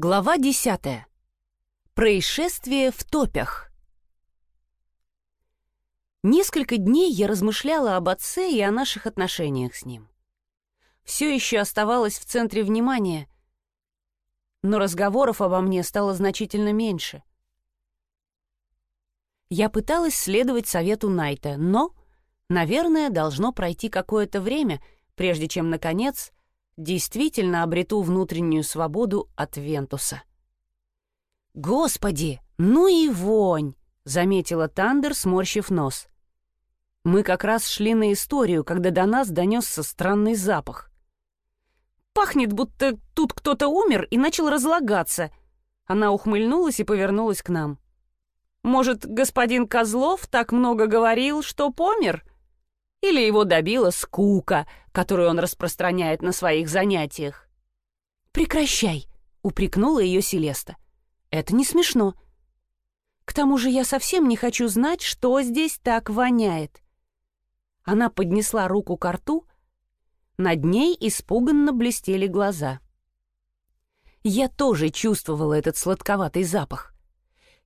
Глава десятая. Происшествие в топях. Несколько дней я размышляла об отце и о наших отношениях с ним. Все еще оставалась в центре внимания, но разговоров обо мне стало значительно меньше. Я пыталась следовать совету Найта, но, наверное, должно пройти какое-то время, прежде чем, наконец, действительно обрету внутреннюю свободу от Вентуса. «Господи, ну и вонь!» — заметила Тандер, сморщив нос. Мы как раз шли на историю, когда до нас донесся странный запах. «Пахнет, будто тут кто-то умер и начал разлагаться». Она ухмыльнулась и повернулась к нам. Может, господин Козлов так много говорил, что помер? Или его добила скука, которую он распространяет на своих занятиях? «Прекращай!» — упрекнула ее Селеста. «Это не смешно. К тому же я совсем не хочу знать, что здесь так воняет». Она поднесла руку к рту, над ней испуганно блестели глаза. Я тоже чувствовала этот сладковатый запах.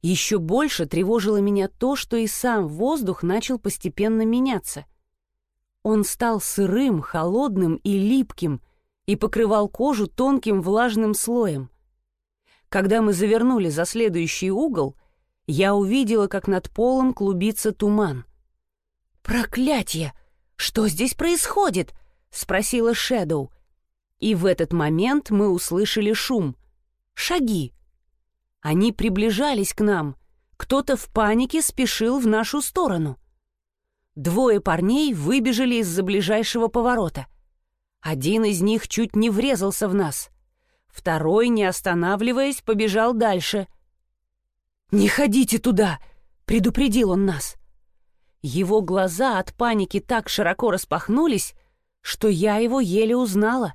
Еще больше тревожило меня то, что и сам воздух начал постепенно меняться. Он стал сырым, холодным и липким и покрывал кожу тонким влажным слоем. Когда мы завернули за следующий угол, я увидела, как над полом клубится туман. «Проклятье! Что здесь происходит?» — спросила Шэдоу. И в этот момент мы услышали шум. Шаги. Они приближались к нам. Кто-то в панике спешил в нашу сторону. Двое парней выбежали из-за ближайшего поворота. Один из них чуть не врезался в нас. Второй, не останавливаясь, побежал дальше. «Не ходите туда!» — предупредил он нас. Его глаза от паники так широко распахнулись, что я его еле узнала.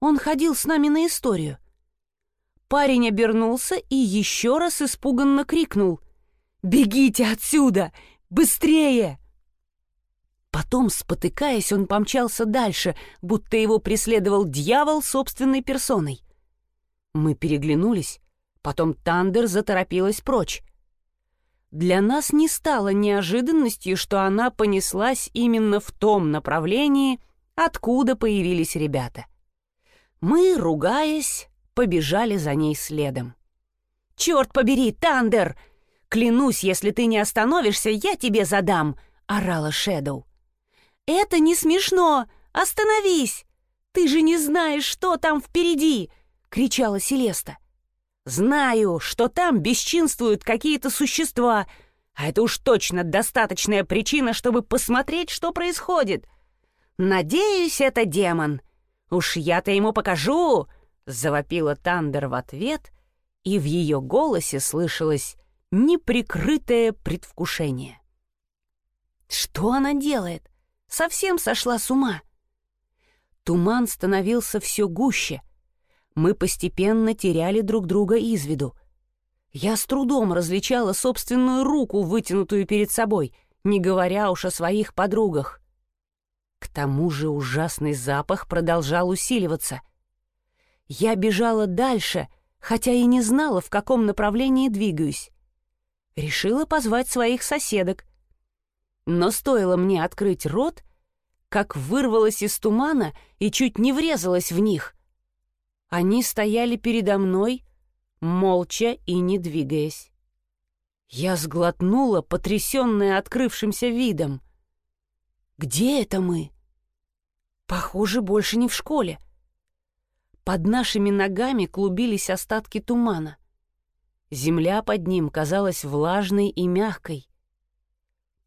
Он ходил с нами на историю — Парень обернулся и еще раз испуганно крикнул. «Бегите отсюда! Быстрее!» Потом, спотыкаясь, он помчался дальше, будто его преследовал дьявол собственной персоной. Мы переглянулись, потом Тандер заторопилась прочь. Для нас не стало неожиданностью, что она понеслась именно в том направлении, откуда появились ребята. Мы, ругаясь, побежали за ней следом. «Черт побери, Тандер! Клянусь, если ты не остановишься, я тебе задам!» — орала Шэдоу. «Это не смешно! Остановись! Ты же не знаешь, что там впереди!» — кричала Селеста. «Знаю, что там бесчинствуют какие-то существа, а это уж точно достаточная причина, чтобы посмотреть, что происходит. Надеюсь, это демон. Уж я-то ему покажу, Завопила Тандер в ответ, и в ее голосе слышалось неприкрытое предвкушение. Что она делает? Совсем сошла с ума. Туман становился все гуще. Мы постепенно теряли друг друга из виду. Я с трудом различала собственную руку, вытянутую перед собой, не говоря уж о своих подругах. К тому же ужасный запах продолжал усиливаться. Я бежала дальше, хотя и не знала, в каком направлении двигаюсь. Решила позвать своих соседок. Но стоило мне открыть рот, как вырвалась из тумана и чуть не врезалась в них. Они стояли передо мной, молча и не двигаясь. Я сглотнула, потрясенная открывшимся видом. «Где это мы?» «Похоже, больше не в школе. Под нашими ногами клубились остатки тумана. Земля под ним казалась влажной и мягкой.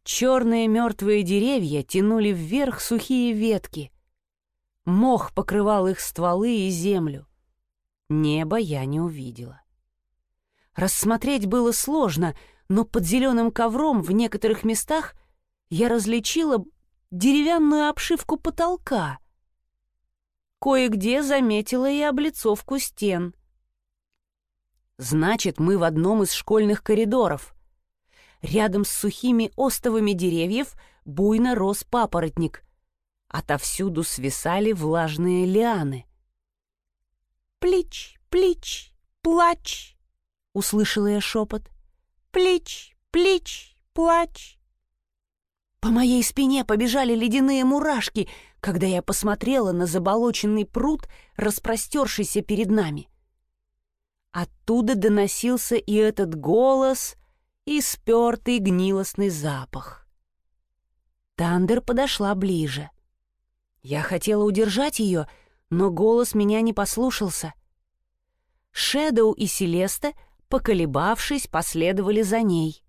Черные мертвые деревья тянули вверх сухие ветки. Мох покрывал их стволы и землю. Небо я не увидела. Рассмотреть было сложно, но под зеленым ковром в некоторых местах я различила деревянную обшивку потолка — Кое-где заметила и облицовку стен. Значит, мы в одном из школьных коридоров. Рядом с сухими остовами деревьев буйно рос папоротник. Отовсюду свисали влажные лианы. Плич, плич, плачь!» — услышала я шепот. «Плечь, плечь, плачь!» По моей спине побежали ледяные мурашки, когда я посмотрела на заболоченный пруд, распростершийся перед нами. Оттуда доносился и этот голос, и спертый гнилостный запах. Тандер подошла ближе. Я хотела удержать ее, но голос меня не послушался. Шэдоу и Селеста, поколебавшись, последовали за ней.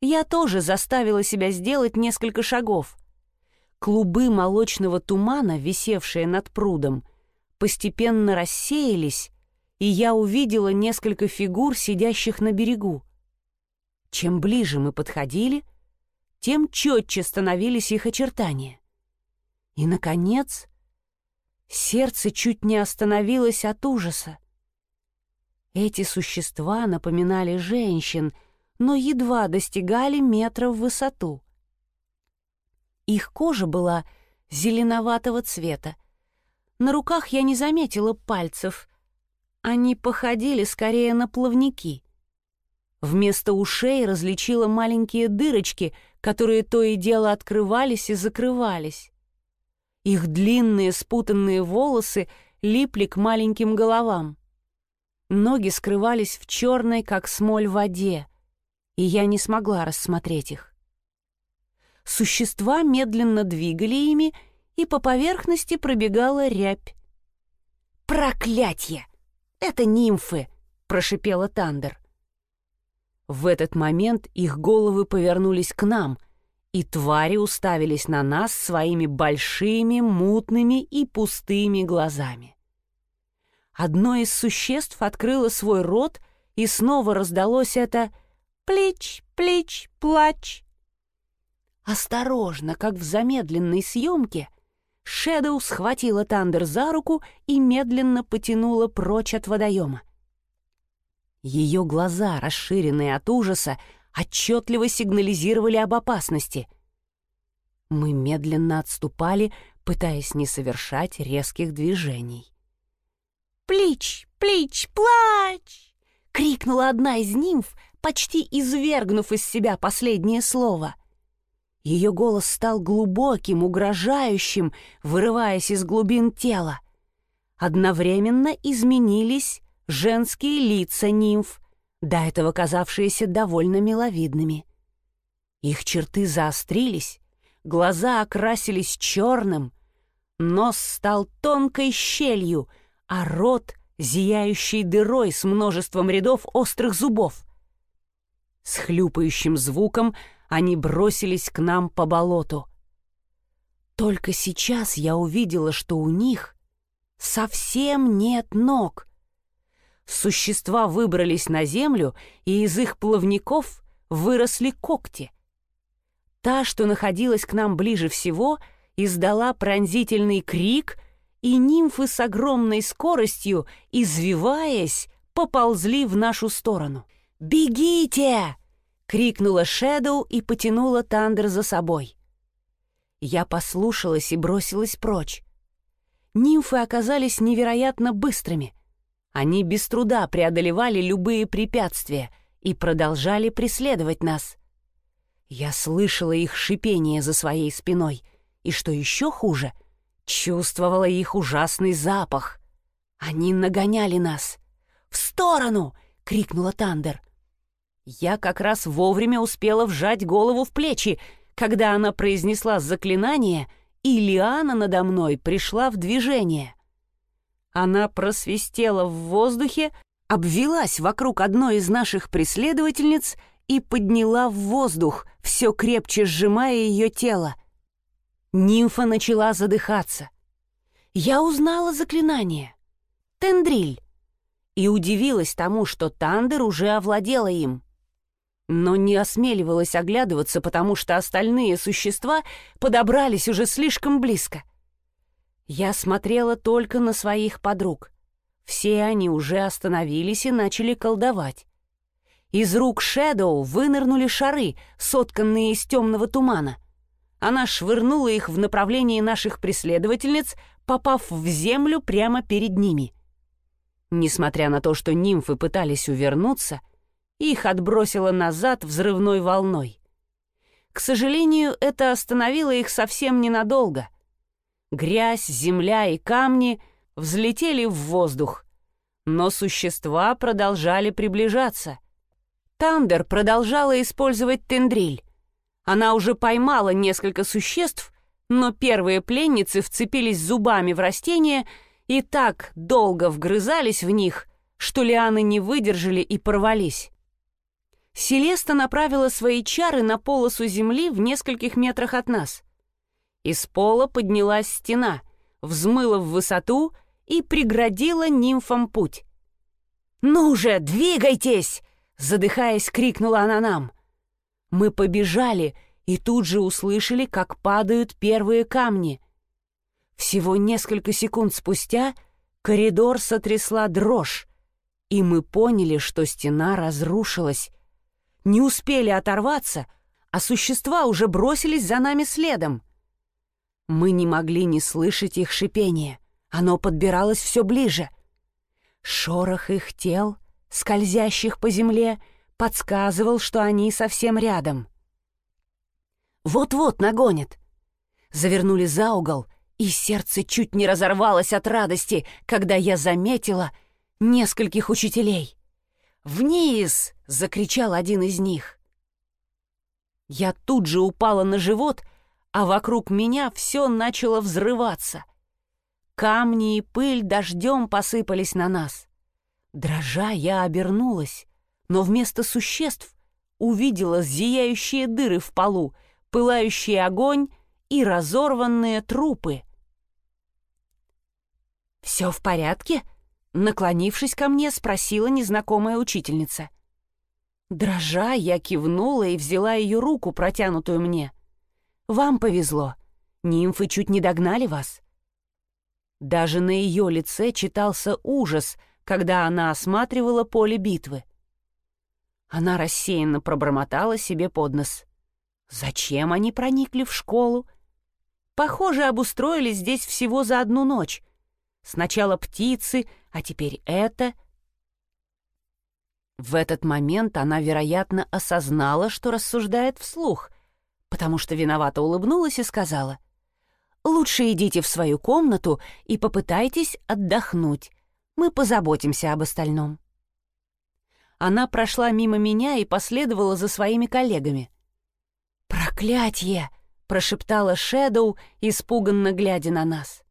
Я тоже заставила себя сделать несколько шагов. Клубы молочного тумана, висевшие над прудом, постепенно рассеялись, и я увидела несколько фигур, сидящих на берегу. Чем ближе мы подходили, тем четче становились их очертания. И, наконец, сердце чуть не остановилось от ужаса. Эти существа напоминали женщин — но едва достигали метра в высоту. Их кожа была зеленоватого цвета. На руках я не заметила пальцев. Они походили скорее на плавники. Вместо ушей различила маленькие дырочки, которые то и дело открывались и закрывались. Их длинные спутанные волосы липли к маленьким головам. Ноги скрывались в черной, как смоль, воде — и я не смогла рассмотреть их. Существа медленно двигали ими, и по поверхности пробегала рябь. «Проклятье! Это нимфы!» — прошипела Тандер. В этот момент их головы повернулись к нам, и твари уставились на нас своими большими, мутными и пустыми глазами. Одно из существ открыло свой рот, и снова раздалось это Плеч, плеч, плач. Осторожно, как в замедленной съемке, Шэдоу схватила Тандер за руку и медленно потянула прочь от водоема. Ее глаза, расширенные от ужаса, отчетливо сигнализировали об опасности. Мы медленно отступали, пытаясь не совершать резких движений. «Плич, плич, плач!» — крикнула одна из нимф, почти извергнув из себя последнее слово. Ее голос стал глубоким, угрожающим, вырываясь из глубин тела. Одновременно изменились женские лица нимф, до этого казавшиеся довольно миловидными. Их черты заострились, глаза окрасились черным, нос стал тонкой щелью, а рот — зияющей дырой с множеством рядов острых зубов. С хлюпающим звуком они бросились к нам по болоту. Только сейчас я увидела, что у них совсем нет ног. Существа выбрались на землю, и из их плавников выросли когти. Та, что находилась к нам ближе всего, издала пронзительный крик, и нимфы с огромной скоростью, извиваясь, поползли в нашу сторону. «Бегите!» — крикнула Шэдоу и потянула Тандер за собой. Я послушалась и бросилась прочь. Нимфы оказались невероятно быстрыми. Они без труда преодолевали любые препятствия и продолжали преследовать нас. Я слышала их шипение за своей спиной, и, что еще хуже, чувствовала их ужасный запах. Они нагоняли нас. «В сторону!» — крикнула Тандер. Я как раз вовремя успела вжать голову в плечи, когда она произнесла заклинание, и лиана надо мной пришла в движение. Она просвистела в воздухе, обвелась вокруг одной из наших преследовательниц и подняла в воздух, все крепче сжимая ее тело. Нимфа начала задыхаться. Я узнала заклинание. Тендриль. И удивилась тому, что Тандер уже овладела им но не осмеливалась оглядываться, потому что остальные существа подобрались уже слишком близко. Я смотрела только на своих подруг. Все они уже остановились и начали колдовать. Из рук Шэдоу вынырнули шары, сотканные из темного тумана. Она швырнула их в направлении наших преследовательниц, попав в землю прямо перед ними. Несмотря на то, что нимфы пытались увернуться, их отбросило назад взрывной волной. К сожалению, это остановило их совсем ненадолго. Грязь, земля и камни взлетели в воздух, но существа продолжали приближаться. Тандер продолжала использовать тендриль. Она уже поймала несколько существ, но первые пленницы вцепились зубами в растения и так долго вгрызались в них, что лианы не выдержали и порвались. Селеста направила свои чары на полосу земли в нескольких метрах от нас. Из пола поднялась стена, взмыла в высоту и преградила нимфам путь. «Ну же, двигайтесь!» — задыхаясь, крикнула она нам. Мы побежали и тут же услышали, как падают первые камни. Всего несколько секунд спустя коридор сотрясла дрожь, и мы поняли, что стена разрушилась. Не успели оторваться, а существа уже бросились за нами следом. Мы не могли не слышать их шипения. Оно подбиралось все ближе. Шорох их тел, скользящих по земле, подсказывал, что они совсем рядом. Вот-вот нагонят. Завернули за угол — и сердце чуть не разорвалось от радости, когда я заметила нескольких учителей. «Вниз!» — закричал один из них. Я тут же упала на живот, а вокруг меня все начало взрываться. Камни и пыль дождем посыпались на нас. Дрожа, я обернулась, но вместо существ увидела зияющие дыры в полу, пылающий огонь и разорванные трупы. «Все в порядке?» Наклонившись ко мне, спросила незнакомая учительница. Дрожа, я кивнула и взяла ее руку, протянутую мне. «Вам повезло. Нимфы чуть не догнали вас». Даже на ее лице читался ужас, когда она осматривала поле битвы. Она рассеянно пробормотала себе под нос. «Зачем они проникли в школу? Похоже, обустроились здесь всего за одну ночь, Сначала птицы, а теперь это. В этот момент она, вероятно, осознала, что рассуждает вслух, потому что виновато улыбнулась и сказала, «Лучше идите в свою комнату и попытайтесь отдохнуть. Мы позаботимся об остальном». Она прошла мимо меня и последовала за своими коллегами. «Проклятье!» — прошептала Шэдоу, испуганно глядя на нас.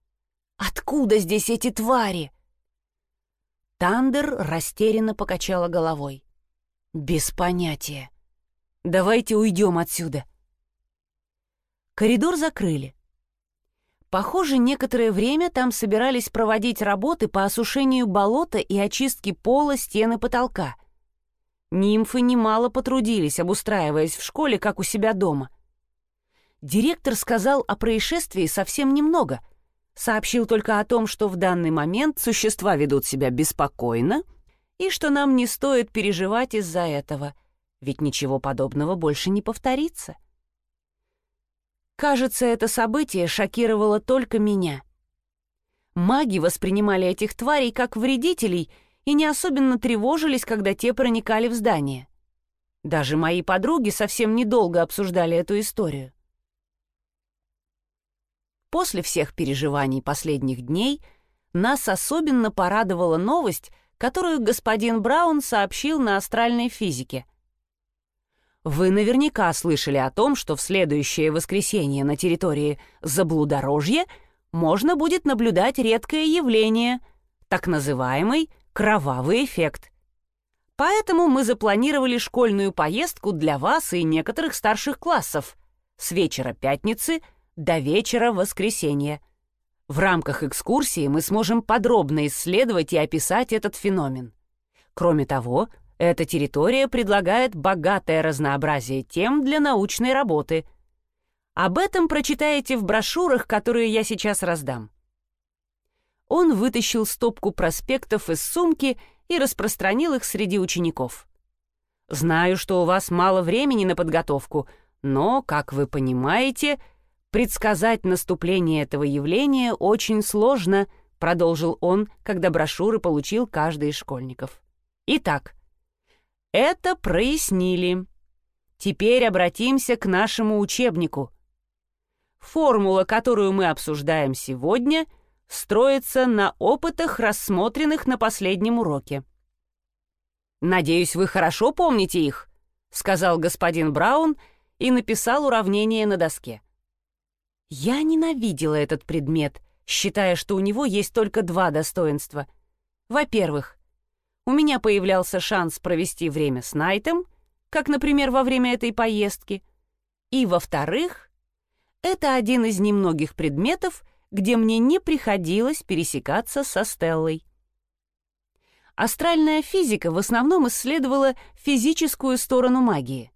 Откуда здесь эти твари?» Тандер растерянно покачала головой. «Без понятия. Давайте уйдем отсюда». Коридор закрыли. Похоже, некоторое время там собирались проводить работы по осушению болота и очистке пола, стены, потолка. Нимфы немало потрудились, обустраиваясь в школе, как у себя дома. Директор сказал о происшествии совсем немного — сообщил только о том, что в данный момент существа ведут себя беспокойно и что нам не стоит переживать из-за этого, ведь ничего подобного больше не повторится. Кажется, это событие шокировало только меня. Маги воспринимали этих тварей как вредителей и не особенно тревожились, когда те проникали в здание. Даже мои подруги совсем недолго обсуждали эту историю. После всех переживаний последних дней нас особенно порадовала новость, которую господин Браун сообщил на астральной физике. Вы наверняка слышали о том, что в следующее воскресенье на территории Заблудорожья можно будет наблюдать редкое явление, так называемый кровавый эффект. Поэтому мы запланировали школьную поездку для вас и некоторых старших классов с вечера пятницы – до вечера воскресенья. В рамках экскурсии мы сможем подробно исследовать и описать этот феномен. Кроме того, эта территория предлагает богатое разнообразие тем для научной работы. Об этом прочитаете в брошюрах, которые я сейчас раздам. Он вытащил стопку проспектов из сумки и распространил их среди учеников. «Знаю, что у вас мало времени на подготовку, но, как вы понимаете, — Предсказать наступление этого явления очень сложно, — продолжил он, когда брошюры получил каждый из школьников. «Итак, это прояснили. Теперь обратимся к нашему учебнику. Формула, которую мы обсуждаем сегодня, строится на опытах, рассмотренных на последнем уроке. «Надеюсь, вы хорошо помните их», — сказал господин Браун и написал уравнение на доске. Я ненавидела этот предмет, считая, что у него есть только два достоинства. Во-первых, у меня появлялся шанс провести время с Найтом, как, например, во время этой поездки. И, во-вторых, это один из немногих предметов, где мне не приходилось пересекаться со Стеллой. Астральная физика в основном исследовала физическую сторону магии.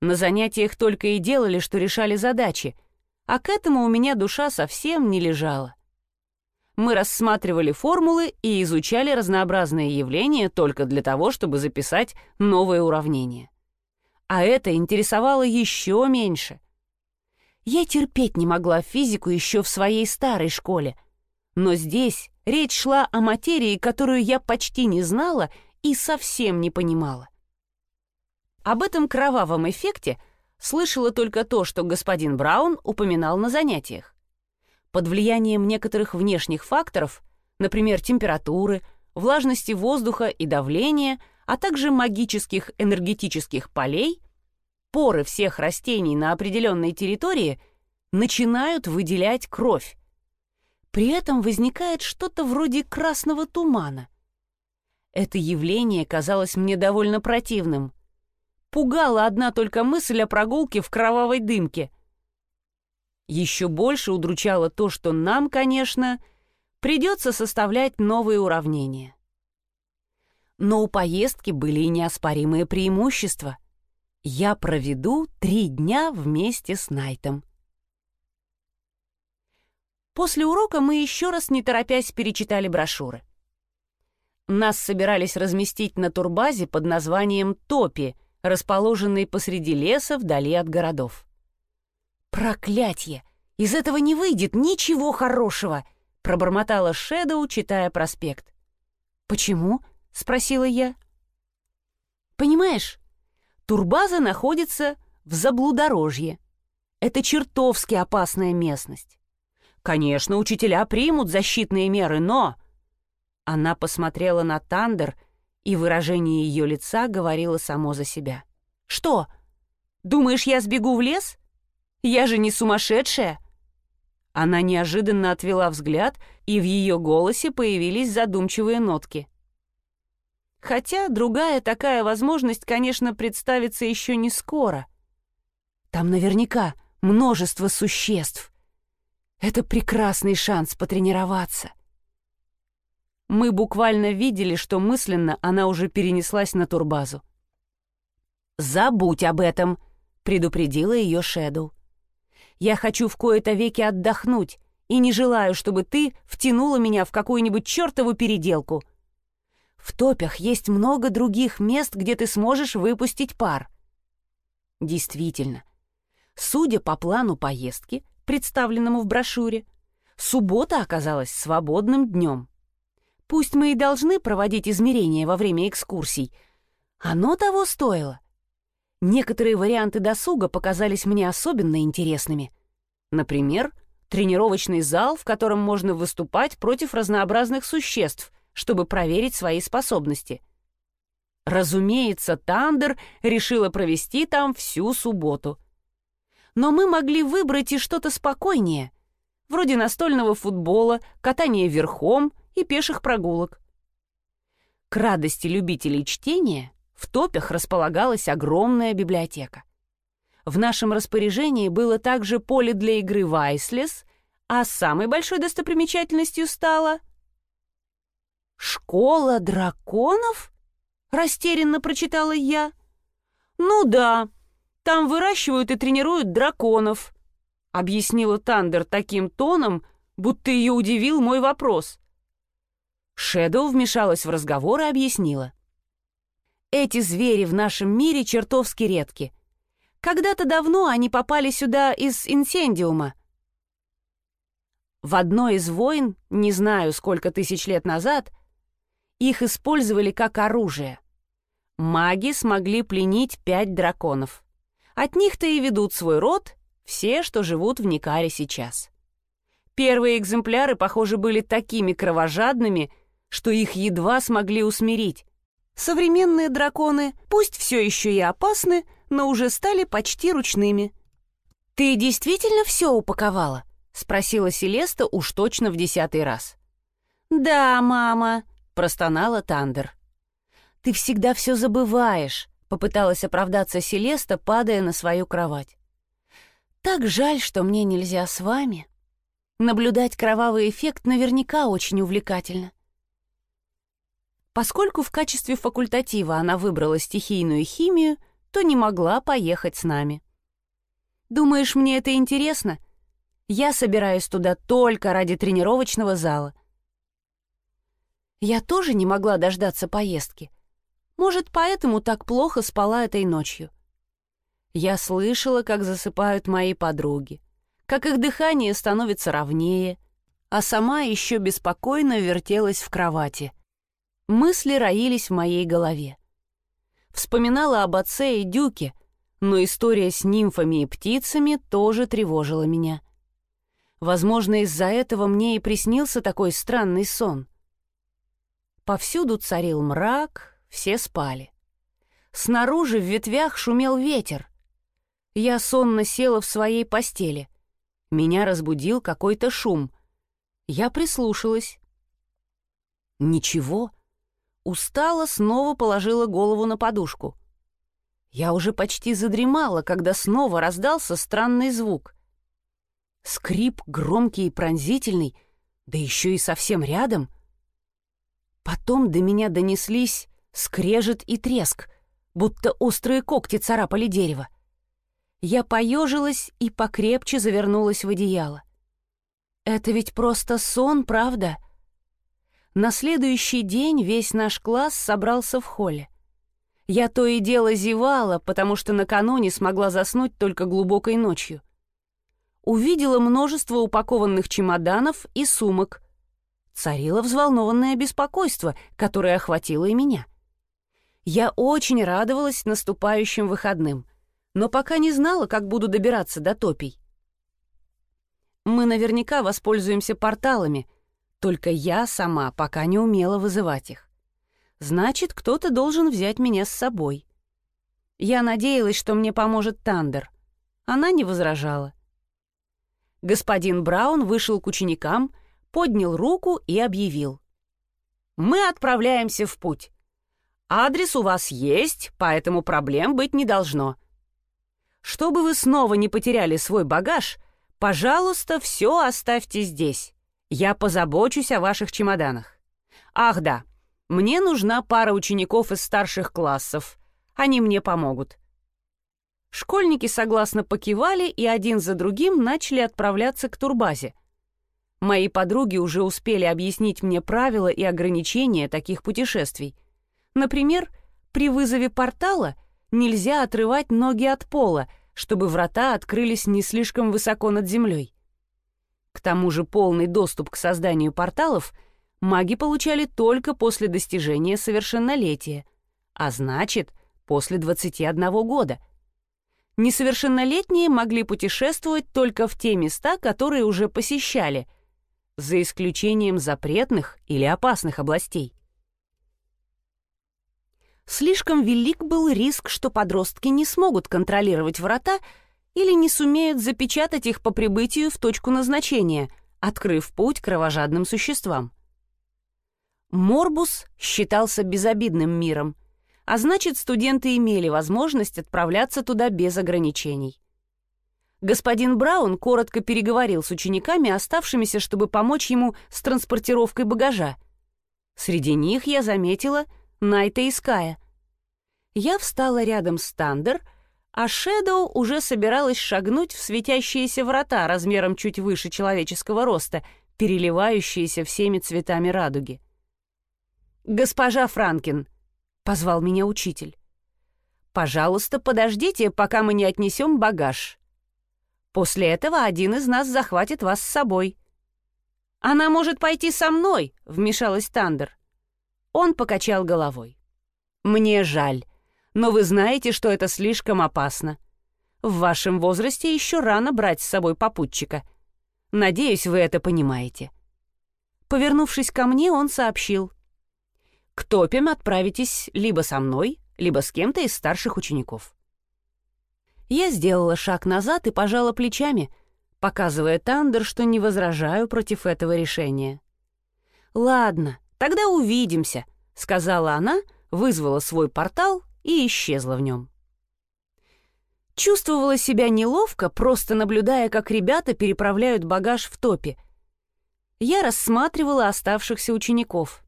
На занятиях только и делали, что решали задачи, а к этому у меня душа совсем не лежала. Мы рассматривали формулы и изучали разнообразные явления только для того, чтобы записать новые уравнения. А это интересовало еще меньше. Я терпеть не могла физику еще в своей старой школе, но здесь речь шла о материи, которую я почти не знала и совсем не понимала. Об этом кровавом эффекте слышала только то, что господин Браун упоминал на занятиях. Под влиянием некоторых внешних факторов, например, температуры, влажности воздуха и давления, а также магических энергетических полей, поры всех растений на определенной территории начинают выделять кровь. При этом возникает что-то вроде красного тумана. Это явление казалось мне довольно противным. Пугала одна только мысль о прогулке в кровавой дымке. Еще больше удручало то, что нам, конечно, придется составлять новые уравнения. Но у поездки были и неоспоримые преимущества. Я проведу три дня вместе с Найтом. После урока мы еще раз, не торопясь, перечитали брошюры. Нас собирались разместить на турбазе под названием «Топи», расположенной посреди леса вдали от городов. «Проклятье! Из этого не выйдет ничего хорошего!» — пробормотала Шэдоу, читая проспект. «Почему?» — спросила я. «Понимаешь, турбаза находится в заблудорожье. Это чертовски опасная местность. Конечно, учителя примут защитные меры, но...» Она посмотрела на Тандер, и выражение ее лица говорило само за себя. «Что? Думаешь, я сбегу в лес? Я же не сумасшедшая!» Она неожиданно отвела взгляд, и в ее голосе появились задумчивые нотки. Хотя другая такая возможность, конечно, представится еще не скоро. Там наверняка множество существ. Это прекрасный шанс потренироваться. Мы буквально видели, что мысленно она уже перенеслась на турбазу. «Забудь об этом», — предупредила ее Шэдоу. «Я хочу в кои-то веки отдохнуть и не желаю, чтобы ты втянула меня в какую-нибудь чертову переделку. В топях есть много других мест, где ты сможешь выпустить пар». Действительно, судя по плану поездки, представленному в брошюре, суббота оказалась свободным днем. Пусть мы и должны проводить измерения во время экскурсий, оно того стоило. Некоторые варианты досуга показались мне особенно интересными. Например, тренировочный зал, в котором можно выступать против разнообразных существ, чтобы проверить свои способности. Разумеется, Тандер решила провести там всю субботу — но мы могли выбрать и что-то спокойнее, вроде настольного футбола, катания верхом и пеших прогулок. К радости любителей чтения в топях располагалась огромная библиотека. В нашем распоряжении было также поле для игры в айслес, а самой большой достопримечательностью стала... «Школа драконов?» — растерянно прочитала я. «Ну да, там выращивают и тренируют драконов», — объяснила Тандер таким тоном, будто ее удивил мой вопрос. Шэдоу вмешалась в разговор и объяснила. «Эти звери в нашем мире чертовски редки. Когда-то давно они попали сюда из инсендиума». В одной из войн, не знаю сколько тысяч лет назад, их использовали как оружие. Маги смогли пленить пять драконов. От них-то и ведут свой род все, что живут в Никаре сейчас. Первые экземпляры, похоже, были такими кровожадными, что их едва смогли усмирить. Современные драконы, пусть все еще и опасны, но уже стали почти ручными. «Ты действительно все упаковала?» — спросила Селеста уж точно в десятый раз. «Да, мама», — простонала Тандер. «Ты всегда все забываешь», — попыталась оправдаться Селеста, падая на свою кровать. «Так жаль, что мне нельзя с вами. Наблюдать кровавый эффект наверняка очень увлекательно». Поскольку в качестве факультатива она выбрала стихийную химию, то не могла поехать с нами. «Думаешь, мне это интересно?» Я собираюсь туда только ради тренировочного зала. Я тоже не могла дождаться поездки. Может, поэтому так плохо спала этой ночью. Я слышала, как засыпают мои подруги, как их дыхание становится ровнее, а сама еще беспокойно вертелась в кровати. Мысли роились в моей голове. Вспоминала об отце и Дюке, но история с нимфами и птицами тоже тревожила меня. Возможно, из-за этого мне и приснился такой странный сон. Повсюду царил мрак, все спали. Снаружи в ветвях шумел ветер. Я сонно села в своей постели. Меня разбудил какой-то шум. Я прислушалась. Ничего. Устала, снова положила голову на подушку. Я уже почти задремала, когда снова раздался странный звук — Скрип громкий и пронзительный, да еще и совсем рядом. Потом до меня донеслись скрежет и треск, будто острые когти царапали дерево. Я поежилась и покрепче завернулась в одеяло. Это ведь просто сон, правда? На следующий день весь наш класс собрался в холле. Я то и дело зевала, потому что накануне смогла заснуть только глубокой ночью увидела множество упакованных чемоданов и сумок. Царило взволнованное беспокойство, которое охватило и меня. Я очень радовалась наступающим выходным, но пока не знала, как буду добираться до топий. Мы наверняка воспользуемся порталами, только я сама пока не умела вызывать их. Значит, кто-то должен взять меня с собой. Я надеялась, что мне поможет Тандер. Она не возражала. Господин Браун вышел к ученикам, поднял руку и объявил. «Мы отправляемся в путь. Адрес у вас есть, поэтому проблем быть не должно. Чтобы вы снова не потеряли свой багаж, пожалуйста, все оставьте здесь. Я позабочусь о ваших чемоданах. Ах да, мне нужна пара учеников из старших классов. Они мне помогут. Школьники согласно покивали и один за другим начали отправляться к турбазе. Мои подруги уже успели объяснить мне правила и ограничения таких путешествий. Например, при вызове портала нельзя отрывать ноги от пола, чтобы врата открылись не слишком высоко над землей. К тому же полный доступ к созданию порталов маги получали только после достижения совершеннолетия, а значит, после 21 года — несовершеннолетние могли путешествовать только в те места, которые уже посещали, за исключением запретных или опасных областей. Слишком велик был риск, что подростки не смогут контролировать врата или не сумеют запечатать их по прибытию в точку назначения, открыв путь кровожадным существам. Морбус считался безобидным миром, а значит, студенты имели возможность отправляться туда без ограничений. Господин Браун коротко переговорил с учениками, оставшимися, чтобы помочь ему с транспортировкой багажа. Среди них я заметила Найта и Ская. Я встала рядом с Тандер, а Шэдоу уже собиралась шагнуть в светящиеся врата размером чуть выше человеческого роста, переливающиеся всеми цветами радуги. «Госпожа Франкин», — позвал меня учитель. «Пожалуйста, подождите, пока мы не отнесем багаж. После этого один из нас захватит вас с собой». «Она может пойти со мной», — вмешалась Тандер. Он покачал головой. «Мне жаль, но вы знаете, что это слишком опасно. В вашем возрасте еще рано брать с собой попутчика. Надеюсь, вы это понимаете». Повернувшись ко мне, он сообщил. «К топям отправитесь либо со мной, либо с кем-то из старших учеников». Я сделала шаг назад и пожала плечами, показывая Тандер, что не возражаю против этого решения. «Ладно, тогда увидимся», — сказала она, вызвала свой портал и исчезла в нем. Чувствовала себя неловко, просто наблюдая, как ребята переправляют багаж в топе. Я рассматривала оставшихся учеников.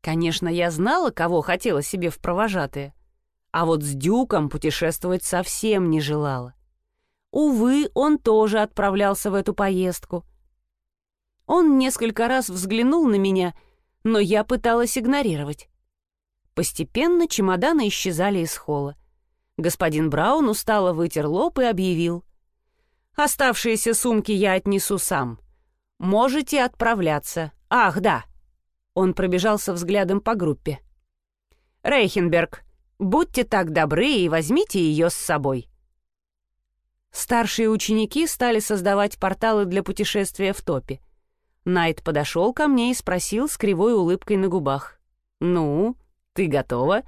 Конечно, я знала, кого хотела себе в провожатые, а вот с Дюком путешествовать совсем не желала. Увы, он тоже отправлялся в эту поездку. Он несколько раз взглянул на меня, но я пыталась игнорировать. Постепенно чемоданы исчезали из холла. Господин Браун устало вытер лоб и объявил. «Оставшиеся сумки я отнесу сам. Можете отправляться. Ах, да!» Он пробежался взглядом по группе. «Рейхенберг, будьте так добры и возьмите ее с собой». Старшие ученики стали создавать порталы для путешествия в топе. Найт подошел ко мне и спросил с кривой улыбкой на губах. «Ну, ты готова?»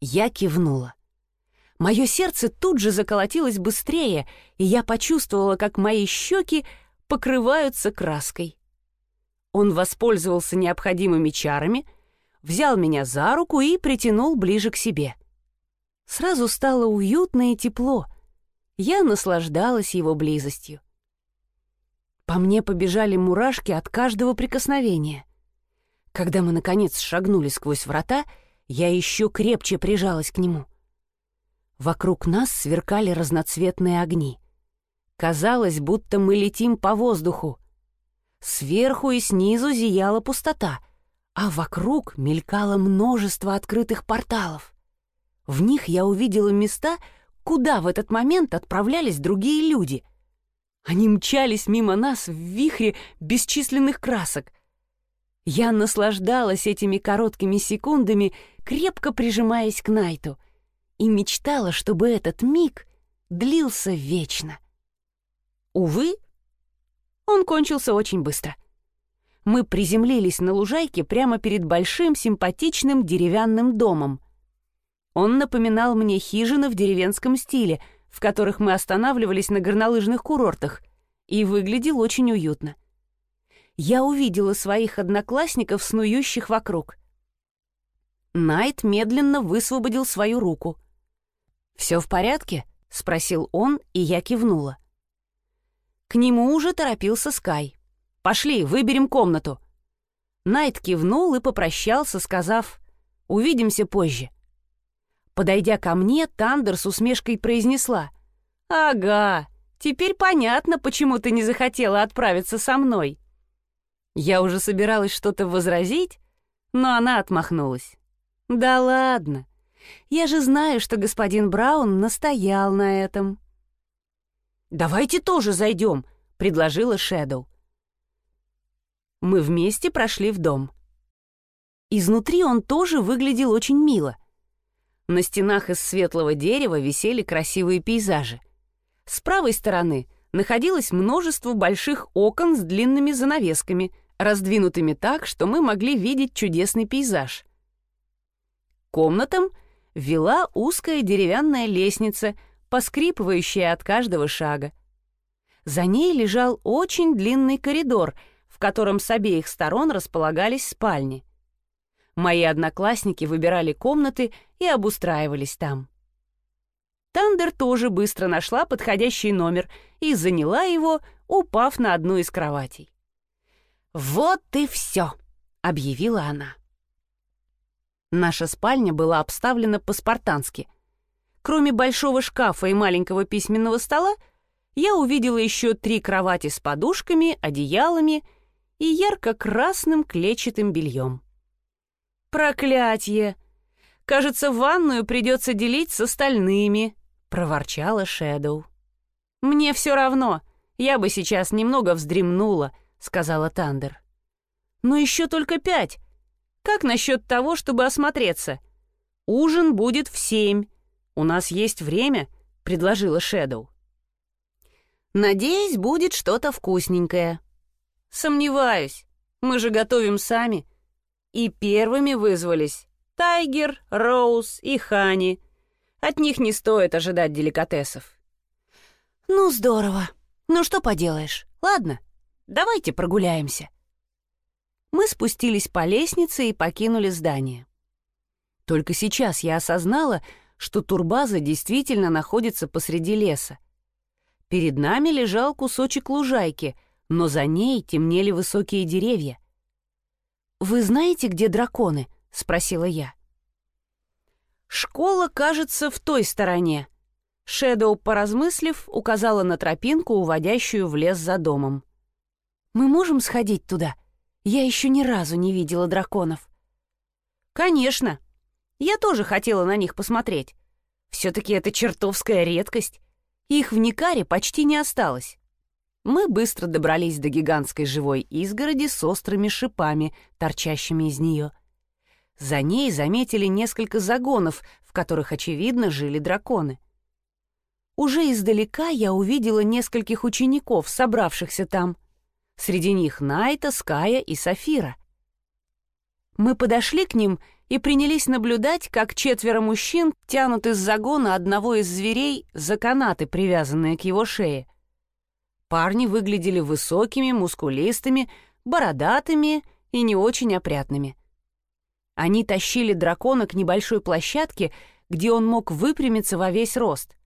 Я кивнула. Мое сердце тут же заколотилось быстрее, и я почувствовала, как мои щеки покрываются краской. Он воспользовался необходимыми чарами, взял меня за руку и притянул ближе к себе — Сразу стало уютно и тепло. Я наслаждалась его близостью. По мне побежали мурашки от каждого прикосновения. Когда мы, наконец, шагнули сквозь врата, я еще крепче прижалась к нему. Вокруг нас сверкали разноцветные огни. Казалось, будто мы летим по воздуху. Сверху и снизу зияла пустота, а вокруг мелькало множество открытых порталов. В них я увидела места, куда в этот момент отправлялись другие люди. Они мчались мимо нас в вихре бесчисленных красок. Я наслаждалась этими короткими секундами, крепко прижимаясь к Найту, и мечтала, чтобы этот миг длился вечно. Увы, он кончился очень быстро. Мы приземлились на лужайке прямо перед большим симпатичным деревянным домом — он напоминал мне хижины в деревенском стиле, в которых мы останавливались на горнолыжных курортах, и выглядел очень уютно. Я увидела своих одноклассников, снующих вокруг. Найт медленно высвободил свою руку. «Все в порядке?» — спросил он, и я кивнула. К нему уже торопился Скай. «Пошли, выберем комнату». Найт кивнул и попрощался, сказав «Увидимся позже». Подойдя ко мне, Тандер с усмешкой произнесла. «Ага, теперь понятно, почему ты не захотела отправиться со мной». Я уже собиралась что-то возразить, но она отмахнулась. «Да ладно, я же знаю, что господин Браун настоял на этом». «Давайте тоже зайдем», — предложила Шэдоу. Мы вместе прошли в дом. Изнутри он тоже выглядел очень мило — на стенах из светлого дерева висели красивые пейзажи. С правой стороны находилось множество больших окон с длинными занавесками, раздвинутыми так, что мы могли видеть чудесный пейзаж. Комнатам вела узкая деревянная лестница, поскрипывающая от каждого шага. За ней лежал очень длинный коридор, в котором с обеих сторон располагались спальни. Мои одноклассники выбирали комнаты и обустраивались там. Тандер тоже быстро нашла подходящий номер и заняла его, упав на одну из кроватей. «Вот и все», — объявила она. Наша спальня была обставлена по-спартански. Кроме большого шкафа и маленького письменного стола, я увидела еще три кровати с подушками, одеялами и ярко-красным клетчатым бельем. «Проклятье! Кажется, ванную придется делить с остальными», — проворчала Шэдоу. «Мне все равно. Я бы сейчас немного вздремнула», — сказала Тандер. «Но еще только пять. Как насчет того, чтобы осмотреться? Ужин будет в семь. У нас есть время», — предложила Шэдоу. «Надеюсь, будет что-то вкусненькое». «Сомневаюсь. Мы же готовим сами». И первыми вызвались Тайгер, Роуз и Хани. От них не стоит ожидать деликатесов. «Ну, здорово. Ну, что поделаешь. Ладно, давайте прогуляемся». Мы спустились по лестнице и покинули здание. Только сейчас я осознала, что турбаза действительно находится посреди леса. Перед нами лежал кусочек лужайки, но за ней темнели высокие деревья. «Вы знаете, где драконы?» — спросила я. «Школа, кажется, в той стороне». Шэдоу, поразмыслив, указала на тропинку, уводящую в лес за домом. «Мы можем сходить туда? Я еще ни разу не видела драконов». «Конечно. Я тоже хотела на них посмотреть. Все-таки это чертовская редкость. Их в Никаре почти не осталось». Мы быстро добрались до гигантской живой изгороди с острыми шипами, торчащими из нее. За ней заметили несколько загонов, в которых, очевидно, жили драконы. Уже издалека я увидела нескольких учеников, собравшихся там. Среди них Найта, Ская и Сафира. Мы подошли к ним и принялись наблюдать, как четверо мужчин тянут из загона одного из зверей за канаты, привязанные к его шее — Парни выглядели высокими, мускулистыми, бородатыми и не очень опрятными. Они тащили дракона к небольшой площадке, где он мог выпрямиться во весь рост.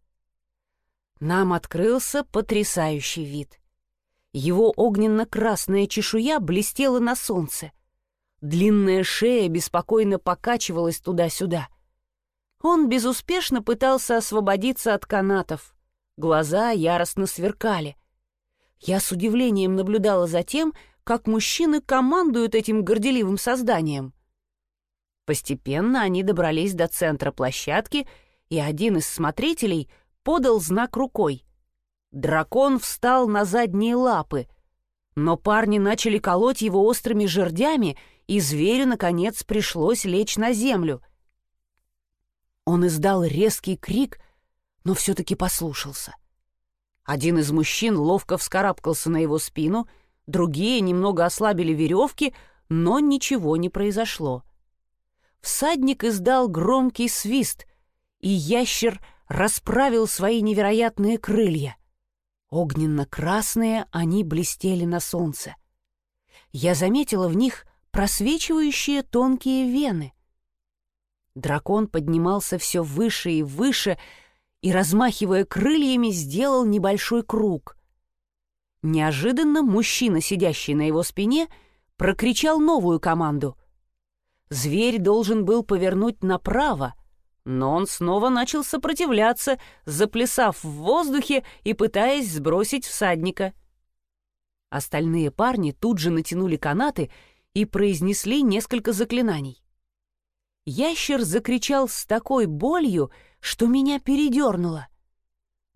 Нам открылся потрясающий вид. Его огненно-красная чешуя блестела на солнце. Длинная шея беспокойно покачивалась туда-сюда. Он безуспешно пытался освободиться от канатов. Глаза яростно сверкали. Я с удивлением наблюдала за тем, как мужчины командуют этим горделивым созданием. Постепенно они добрались до центра площадки, и один из смотрителей подал знак рукой. Дракон встал на задние лапы, но парни начали колоть его острыми жердями, и зверю, наконец, пришлось лечь на землю. Он издал резкий крик, но все-таки послушался. Один из мужчин ловко вскарабкался на его спину, другие немного ослабили веревки, но ничего не произошло. Всадник издал громкий свист, и ящер расправил свои невероятные крылья. Огненно-красные они блестели на солнце. Я заметила в них просвечивающие тонкие вены. Дракон поднимался все выше и выше, и, размахивая крыльями, сделал небольшой круг. Неожиданно мужчина, сидящий на его спине, прокричал новую команду. Зверь должен был повернуть направо, но он снова начал сопротивляться, заплясав в воздухе и пытаясь сбросить всадника. Остальные парни тут же натянули канаты и произнесли несколько заклинаний. Ящер закричал с такой болью, что меня передернуло.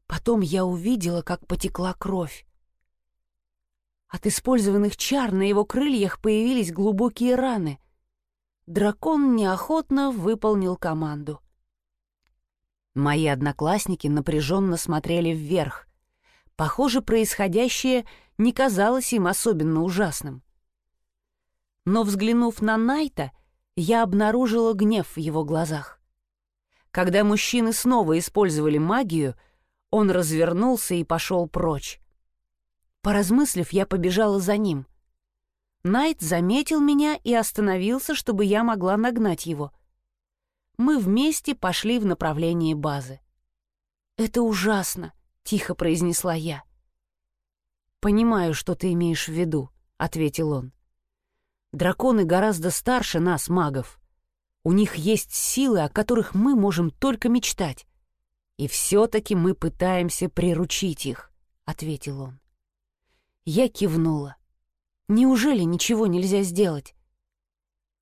Потом я увидела, как потекла кровь. От использованных чар на его крыльях появились глубокие раны. Дракон неохотно выполнил команду. Мои одноклассники напряженно смотрели вверх. Похоже, происходящее не казалось им особенно ужасным. Но, взглянув на Найта, я обнаружила гнев в его глазах. Когда мужчины снова использовали магию, он развернулся и пошел прочь. Поразмыслив, я побежала за ним. Найт заметил меня и остановился, чтобы я могла нагнать его. Мы вместе пошли в направлении базы. «Это ужасно», — тихо произнесла я. «Понимаю, что ты имеешь в виду», — ответил он. «Драконы гораздо старше нас, магов. У них есть силы, о которых мы можем только мечтать. И все-таки мы пытаемся приручить их», — ответил он. Я кивнула. «Неужели ничего нельзя сделать?»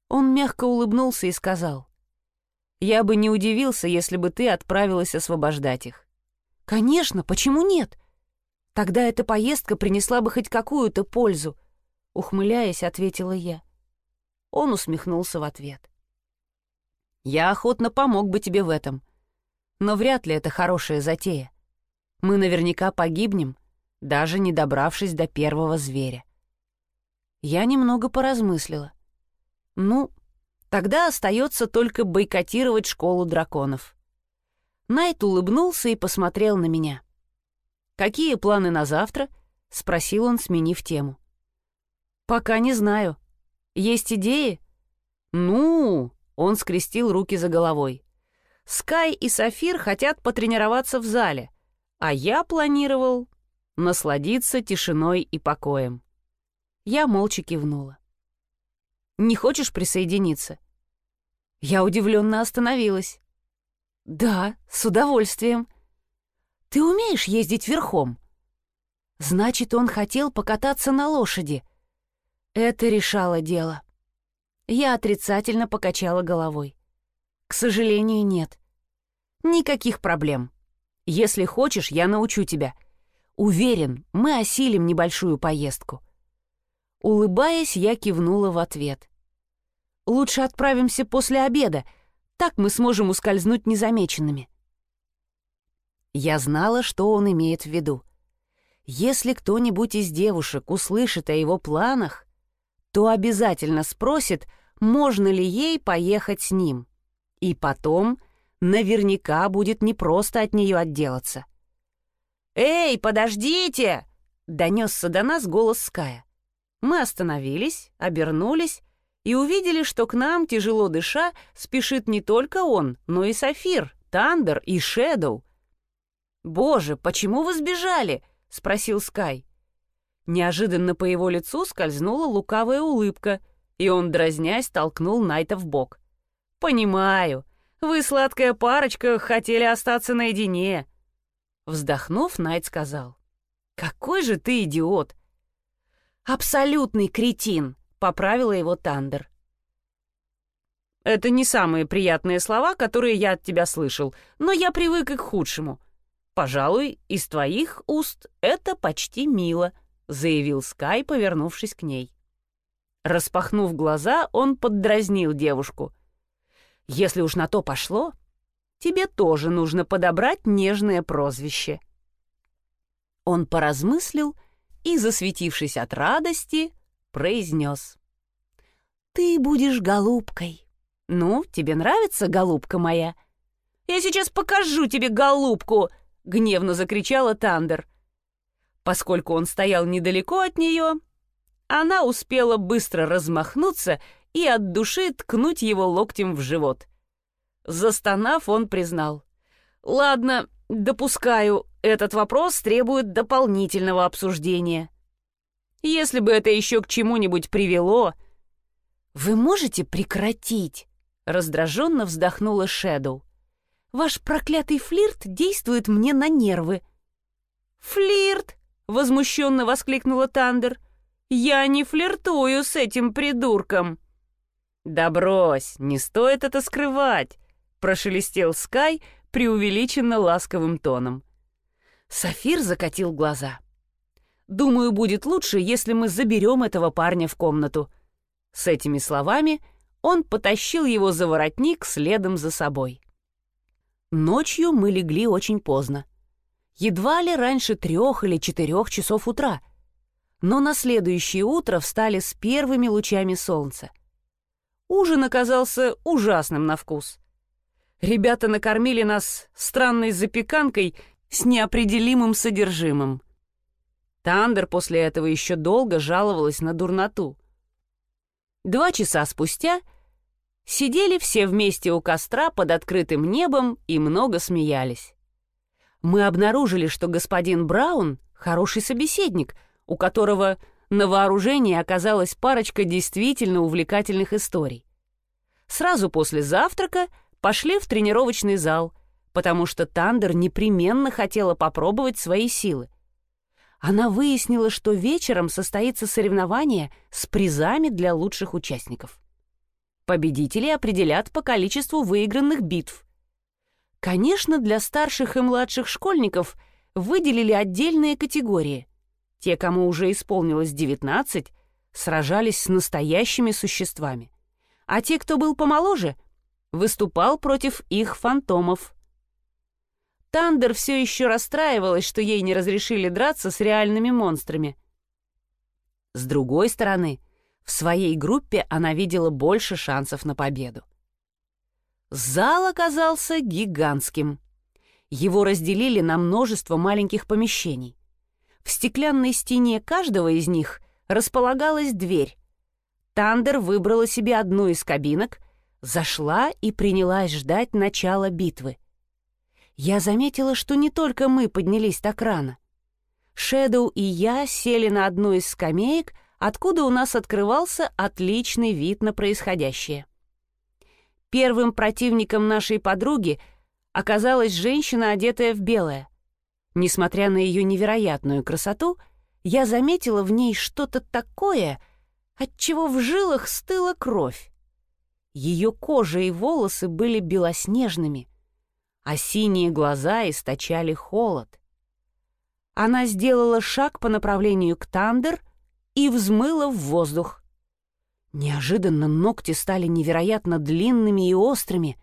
Он мягко улыбнулся и сказал. «Я бы не удивился, если бы ты отправилась освобождать их». «Конечно, почему нет? Тогда эта поездка принесла бы хоть какую-то пользу, ухмыляясь, ответила я. Он усмехнулся в ответ. Я охотно помог бы тебе в этом, но вряд ли это хорошая затея. Мы наверняка погибнем, даже не добравшись до первого зверя. Я немного поразмыслила. Ну, тогда остается только бойкотировать школу драконов. Найт улыбнулся и посмотрел на меня. «Какие планы на завтра?» — спросил он, сменив тему. «Пока не знаю. Есть идеи?» «Ну...» — он скрестил руки за головой. «Скай и Сафир хотят потренироваться в зале, а я планировал насладиться тишиной и покоем». Я молча кивнула. «Не хочешь присоединиться?» Я удивленно остановилась. «Да, с удовольствием. Ты умеешь ездить верхом?» «Значит, он хотел покататься на лошади». Это решало дело. Я отрицательно покачала головой. «К сожалению, нет. Никаких проблем. Если хочешь, я научу тебя. Уверен, мы осилим небольшую поездку». Улыбаясь, я кивнула в ответ. «Лучше отправимся после обеда. Так мы сможем ускользнуть незамеченными». Я знала, что он имеет в виду. Если кто-нибудь из девушек услышит о его планах, то обязательно спросит, можно ли ей поехать с ним. И потом наверняка будет непросто от нее отделаться. «Эй, подождите!» — донесся до нас голос Ская. Мы остановились, обернулись и увидели, что к нам, тяжело дыша, спешит не только он, но и Сафир, Тандер и Шэдоу. «Боже, почему вы сбежали?» — спросил Скай. Неожиданно по его лицу скользнула лукавая улыбка, и он, дразнясь, толкнул Найта в бок. «Понимаю, вы, сладкая парочка, хотели остаться наедине». Вздохнув, Найт сказал. «Какой же ты идиот! «Абсолютный кретин!» — поправила его Тандер. «Это не самые приятные слова, которые я от тебя слышал, но я привык и к худшему. Пожалуй, из твоих уст это почти мило», — заявил Скай, повернувшись к ней. Распахнув глаза, он поддразнил девушку. «Если уж на то пошло, тебе тоже нужно подобрать нежное прозвище». Он поразмыслил и, засветившись от радости, произнес. «Ты будешь голубкой. Ну, тебе нравится голубка моя?» «Я сейчас покажу тебе голубку!» — гневно закричала Тандер. Поскольку он стоял недалеко от нее, она успела быстро размахнуться и от души ткнуть его локтем в живот. Застонав, он признал. «Ладно, допускаю, этот вопрос требует дополнительного обсуждения. Если бы это еще к чему-нибудь привело... «Вы можете прекратить?» — раздраженно вздохнула Шэдоу. «Ваш проклятый флирт действует мне на нервы». «Флирт!» — возмущенно воскликнула Тандер. «Я не флиртую с этим придурком!» «Да брось, не стоит это скрывать!» — прошелестел Скай преувеличенно ласковым тоном. Сафир закатил глаза. «Думаю, будет лучше, если мы заберем этого парня в комнату». С этими словами он потащил его за воротник следом за собой. Ночью мы легли очень поздно. Едва ли раньше трех или четырех часов утра. Но на следующее утро встали с первыми лучами солнца. Ужин оказался ужасным на вкус. Ребята накормили нас странной запеканкой с неопределимым содержимым. Тандер после этого еще долго жаловалась на дурноту. Два часа спустя сидели все вместе у костра под открытым небом и много смеялись. Мы обнаружили, что господин Браун — хороший собеседник, у которого на вооружении оказалась парочка действительно увлекательных историй. Сразу после завтрака пошли в тренировочный зал — потому что Тандер непременно хотела попробовать свои силы. Она выяснила, что вечером состоится соревнование с призами для лучших участников. Победители определят по количеству выигранных битв. Конечно, для старших и младших школьников выделили отдельные категории. Те, кому уже исполнилось 19, сражались с настоящими существами. А те, кто был помоложе, выступал против их фантомов. Тандер все еще расстраивалась, что ей не разрешили драться с реальными монстрами. С другой стороны, в своей группе она видела больше шансов на победу. Зал оказался гигантским. Его разделили на множество маленьких помещений. В стеклянной стене каждого из них располагалась дверь. Тандер выбрала себе одну из кабинок, зашла и принялась ждать начала битвы. Я заметила, что не только мы поднялись так рано. Шэдоу и я сели на одну из скамеек, откуда у нас открывался отличный вид на происходящее. Первым противником нашей подруги оказалась женщина, одетая в белое. Несмотря на ее невероятную красоту, я заметила в ней что-то такое, от чего в жилах стыла кровь. Ее кожа и волосы были белоснежными, а синие глаза источали холод. Она сделала шаг по направлению к Тандер и взмыла в воздух. Неожиданно ногти стали невероятно длинными и острыми.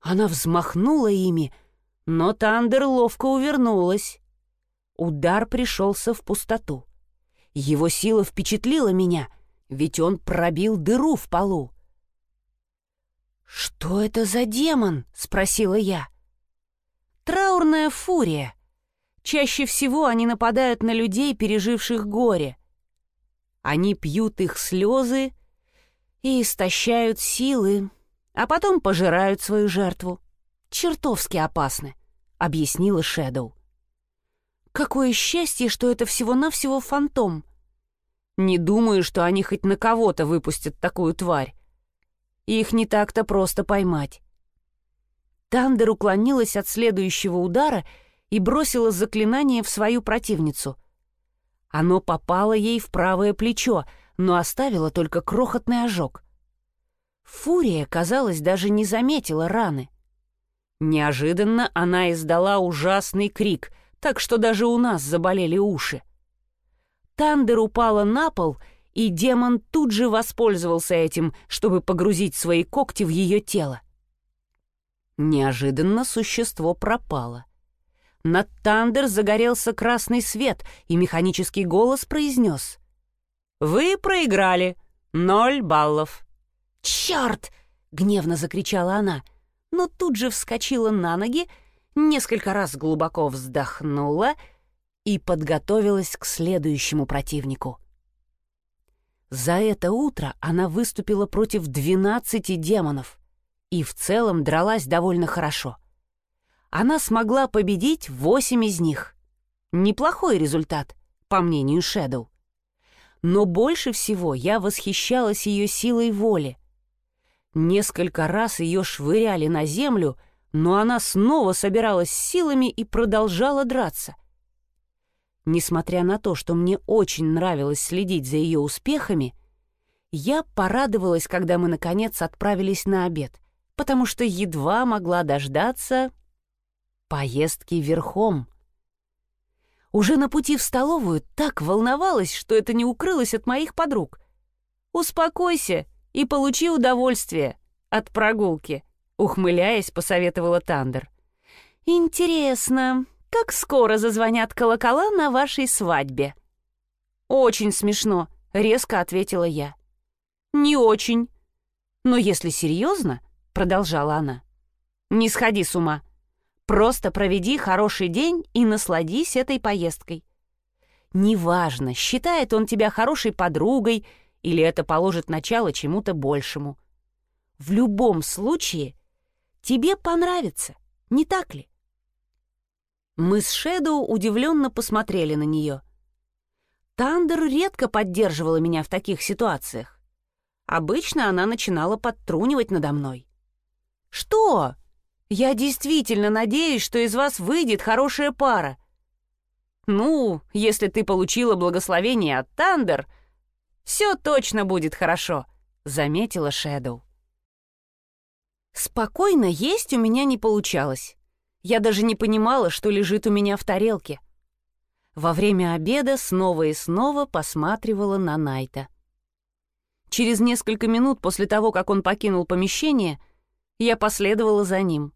Она взмахнула ими, но Тандер ловко увернулась. Удар пришелся в пустоту. Его сила впечатлила меня, ведь он пробил дыру в полу. «Что это за демон?» — спросила я. «Траурная фурия. Чаще всего они нападают на людей, переживших горе. Они пьют их слезы и истощают силы, а потом пожирают свою жертву. Чертовски опасны», — объяснила Шэдоу. «Какое счастье, что это всего-навсего фантом. Не думаю, что они хоть на кого-то выпустят такую тварь. Их не так-то просто поймать. Тандер уклонилась от следующего удара и бросила заклинание в свою противницу. Оно попало ей в правое плечо, но оставило только крохотный ожог. Фурия, казалось, даже не заметила раны. Неожиданно она издала ужасный крик, так что даже у нас заболели уши. Тандер упала на пол и, демон тут же воспользовался этим, чтобы погрузить свои когти в ее тело. Неожиданно существо пропало. Над Тандер загорелся красный свет, и механический голос произнес. «Вы проиграли. Ноль баллов». «Черт!» — гневно закричала она, но тут же вскочила на ноги, несколько раз глубоко вздохнула и подготовилась к следующему противнику — за это утро она выступила против 12 демонов и в целом дралась довольно хорошо. Она смогла победить восемь из них. Неплохой результат, по мнению Шэдоу. Но больше всего я восхищалась ее силой воли. Несколько раз ее швыряли на землю, но она снова собиралась силами и продолжала драться. Несмотря на то, что мне очень нравилось следить за ее успехами, я порадовалась, когда мы, наконец, отправились на обед, потому что едва могла дождаться поездки верхом. Уже на пути в столовую так волновалась, что это не укрылось от моих подруг. «Успокойся и получи удовольствие от прогулки», — ухмыляясь, посоветовала Тандер. «Интересно, как скоро зазвонят колокола на вашей свадьбе?» «Очень смешно», — резко ответила я. «Не очень. Но если серьезно», — продолжала она, — «не сходи с ума. Просто проведи хороший день и насладись этой поездкой. Неважно, считает он тебя хорошей подругой или это положит начало чему-то большему. В любом случае тебе понравится, не так ли?» Мы с Шэдоу удивленно посмотрели на нее. Тандер редко поддерживала меня в таких ситуациях. Обычно она начинала подтрунивать надо мной. «Что? Я действительно надеюсь, что из вас выйдет хорошая пара. Ну, если ты получила благословение от Тандер, все точно будет хорошо», — заметила Шэдоу. Спокойно есть у меня не получалось. Я даже не понимала, что лежит у меня в тарелке. Во время обеда снова и снова посматривала на Найта. Через несколько минут после того, как он покинул помещение, я последовала за ним.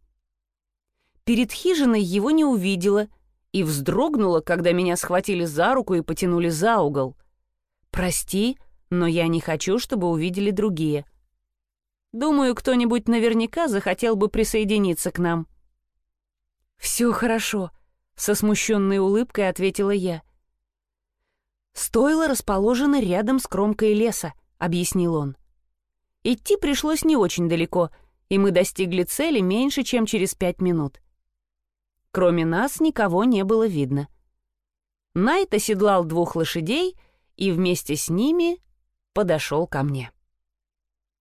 Перед хижиной его не увидела и вздрогнула, когда меня схватили за руку и потянули за угол. «Прости, но я не хочу, чтобы увидели другие. Думаю, кто-нибудь наверняка захотел бы присоединиться к нам». «Все хорошо», — со смущенной улыбкой ответила я. «Стойло расположено рядом с кромкой леса», — объяснил он. Идти пришлось не очень далеко, и мы достигли цели меньше, чем через пять минут. Кроме нас никого не было видно. Найт оседлал двух лошадей и вместе с ними подошел ко мне.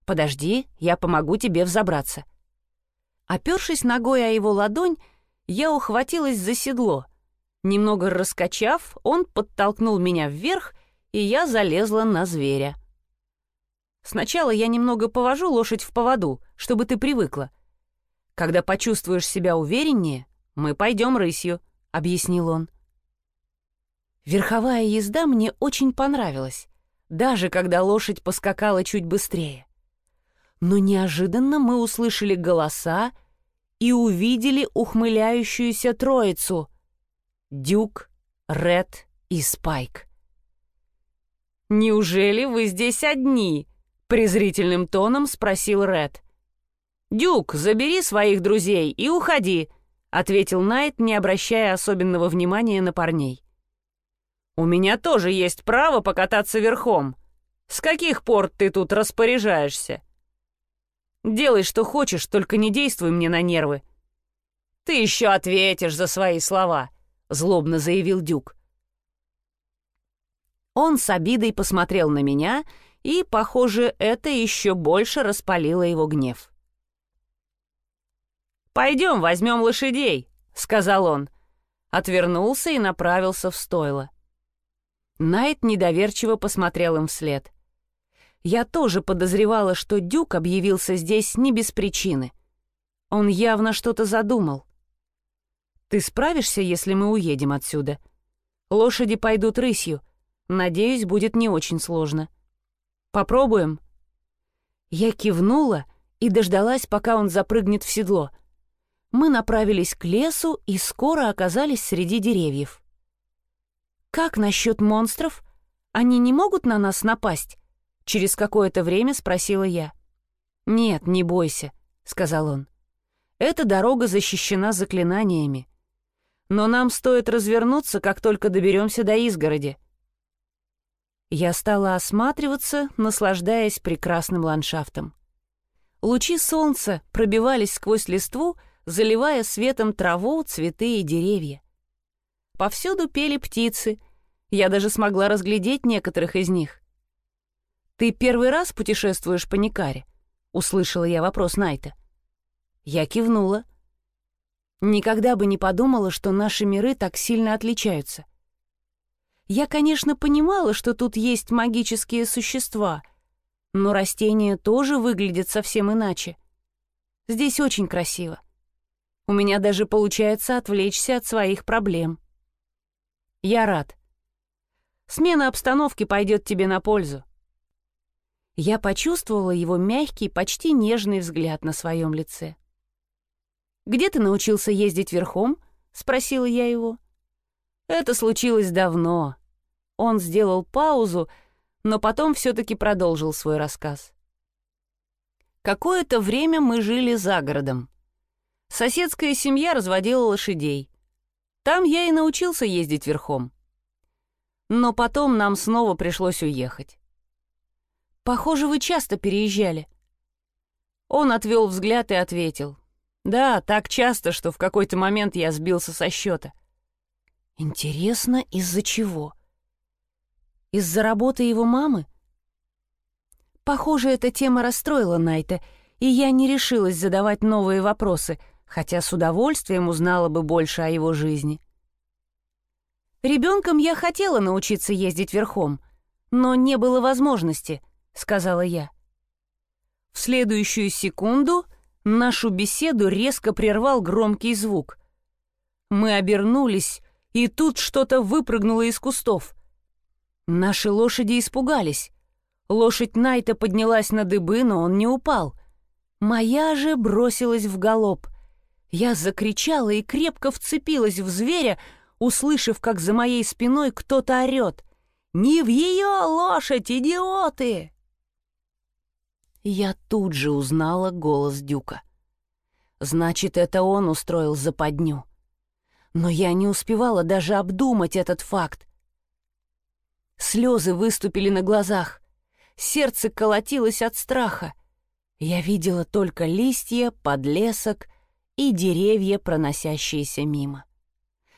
«Подожди, я помогу тебе взобраться». Опершись ногой о его ладонь, я ухватилась за седло. Немного раскачав, он подтолкнул меня вверх, и я залезла на зверя. Сначала я немного повожу лошадь в поводу, чтобы ты привыкла. Когда почувствуешь себя увереннее, мы пойдем рысью», — объяснил он. Верховая езда мне очень понравилась, даже когда лошадь поскакала чуть быстрее. Но неожиданно мы услышали голоса, и увидели ухмыляющуюся троицу — Дюк, Ред и Спайк. «Неужели вы здесь одни?» — презрительным тоном спросил Ред. «Дюк, забери своих друзей и уходи», — ответил Найт, не обращая особенного внимания на парней. «У меня тоже есть право покататься верхом. С каких пор ты тут распоряжаешься?» Делай, что хочешь, только не действуй мне на нервы». «Ты еще ответишь за свои слова», — злобно заявил Дюк. Он с обидой посмотрел на меня, и, похоже, это еще больше распалило его гнев. «Пойдем, возьмем лошадей», — сказал он. Отвернулся и направился в стойло. Найт недоверчиво посмотрел им вслед. Я тоже подозревала, что Дюк объявился здесь не без причины. Он явно что-то задумал. «Ты справишься, если мы уедем отсюда? Лошади пойдут рысью. Надеюсь, будет не очень сложно. Попробуем?» Я кивнула и дождалась, пока он запрыгнет в седло. Мы направились к лесу и скоро оказались среди деревьев. «Как насчет монстров? Они не могут на нас напасть?» Через какое-то время спросила я. «Нет, не бойся», — сказал он. «Эта дорога защищена заклинаниями. Но нам стоит развернуться, как только доберемся до изгороди». Я стала осматриваться, наслаждаясь прекрасным ландшафтом. Лучи солнца пробивались сквозь листву, заливая светом траву, цветы и деревья. Повсюду пели птицы, я даже смогла разглядеть некоторых из них. «Ты первый раз путешествуешь по Никаре?» — услышала я вопрос Найта. Я кивнула. Никогда бы не подумала, что наши миры так сильно отличаются. Я, конечно, понимала, что тут есть магические существа, но растения тоже выглядят совсем иначе. Здесь очень красиво. У меня даже получается отвлечься от своих проблем. Я рад. Смена обстановки пойдет тебе на пользу. Я почувствовала его мягкий, почти нежный взгляд на своем лице. «Где ты научился ездить верхом?» — спросила я его. «Это случилось давно». Он сделал паузу, но потом все-таки продолжил свой рассказ. Какое-то время мы жили за городом. Соседская семья разводила лошадей. Там я и научился ездить верхом. Но потом нам снова пришлось уехать. Похоже, вы часто переезжали». Он отвел взгляд и ответил. «Да, так часто, что в какой-то момент я сбился со счета». «Интересно, из-за чего?» «Из-за работы его мамы?» Похоже, эта тема расстроила Найта, и я не решилась задавать новые вопросы, хотя с удовольствием узнала бы больше о его жизни. Ребенком я хотела научиться ездить верхом, но не было возможности — сказала я. В следующую секунду нашу беседу резко прервал громкий звук. Мы обернулись, и тут что-то выпрыгнуло из кустов. Наши лошади испугались. Лошадь Найта поднялась на дыбы, но он не упал. Моя же бросилась в галоп. Я закричала и крепко вцепилась в зверя, услышав, как за моей спиной кто-то орет. «Не в ее лошадь, идиоты!» Я тут же узнала голос Дюка. Значит, это он устроил западню. Но я не успевала даже обдумать этот факт. Слезы выступили на глазах. Сердце колотилось от страха. Я видела только листья, подлесок и деревья, проносящиеся мимо.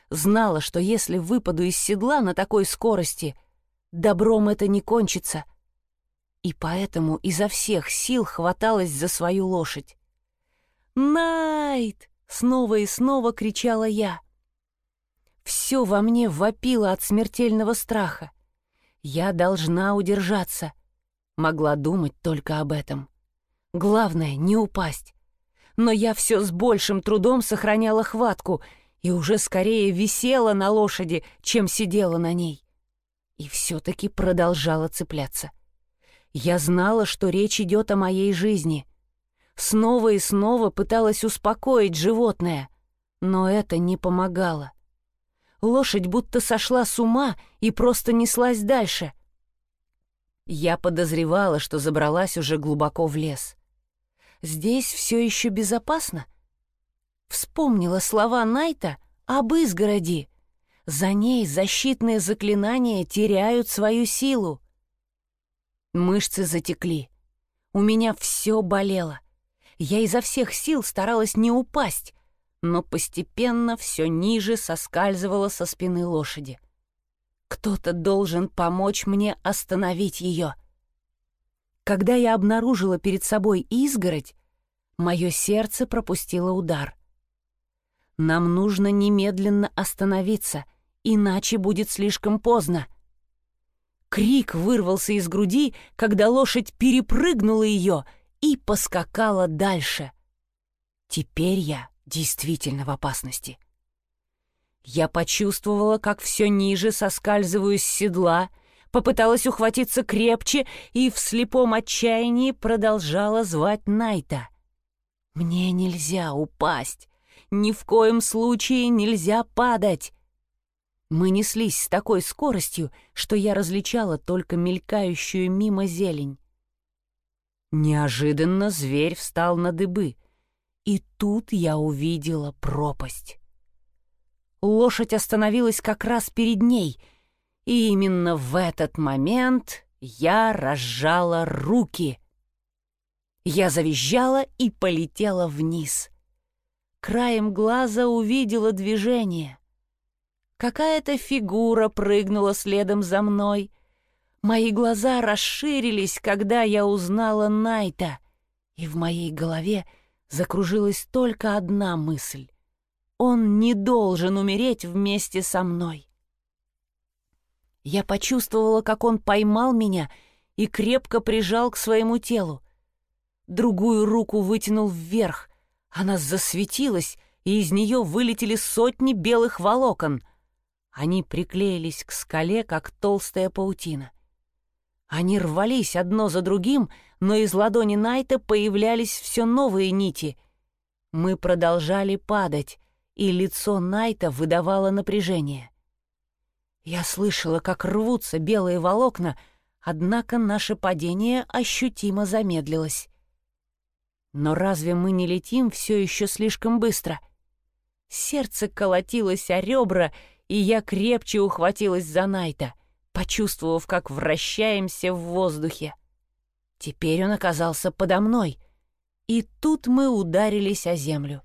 Знала, что если выпаду из седла на такой скорости, добром это не кончится. И поэтому изо всех сил хваталась за свою лошадь. «Найт!» — снова и снова кричала я. Все во мне вопило от смертельного страха. Я должна удержаться. Могла думать только об этом. Главное — не упасть. Но я все с большим трудом сохраняла хватку и уже скорее висела на лошади, чем сидела на ней. И все-таки продолжала цепляться. Я знала, что речь идет о моей жизни. Снова и снова пыталась успокоить животное, но это не помогало. Лошадь будто сошла с ума и просто неслась дальше. Я подозревала, что забралась уже глубоко в лес. Здесь все еще безопасно? Вспомнила слова Найта об изгороди. За ней защитные заклинания теряют свою силу. Мышцы затекли. У меня все болело. Я изо всех сил старалась не упасть, но постепенно все ниже соскальзывала со спины лошади. Кто-то должен помочь мне остановить ее. Когда я обнаружила перед собой изгородь, мое сердце пропустило удар. Нам нужно немедленно остановиться, иначе будет слишком поздно. Крик вырвался из груди, когда лошадь перепрыгнула ее и поскакала дальше. Теперь я действительно в опасности. Я почувствовала, как все ниже соскальзываю с седла, попыталась ухватиться крепче и в слепом отчаянии продолжала звать Найта. «Мне нельзя упасть! Ни в коем случае нельзя падать!» Мы неслись с такой скоростью, что я различала только мелькающую мимо зелень. Неожиданно зверь встал на дыбы — и тут я увидела пропасть. Лошадь остановилась как раз перед ней, и именно в этот момент я разжала руки. Я завизжала и полетела вниз. Краем глаза увидела движение. Какая-то фигура прыгнула следом за мной. Мои глаза расширились, когда я узнала Найта, и в моей голове — закружилась только одна мысль. Он не должен умереть вместе со мной. Я почувствовала, как он поймал меня и крепко прижал к своему телу. Другую руку вытянул вверх. Она засветилась, и из нее вылетели сотни белых волокон. Они приклеились к скале, как толстая паутина. Они рвались одно за другим, но из ладони Найта появлялись все новые нити. Мы продолжали падать, и лицо Найта выдавало напряжение. Я слышала, как рвутся белые волокна, однако наше падение ощутимо замедлилось. Но разве мы не летим все еще слишком быстро? Сердце колотилось о ребра, и я крепче ухватилась за Найта почувствовав, как вращаемся в воздухе. Теперь он оказался подо мной, и тут мы ударились о землю.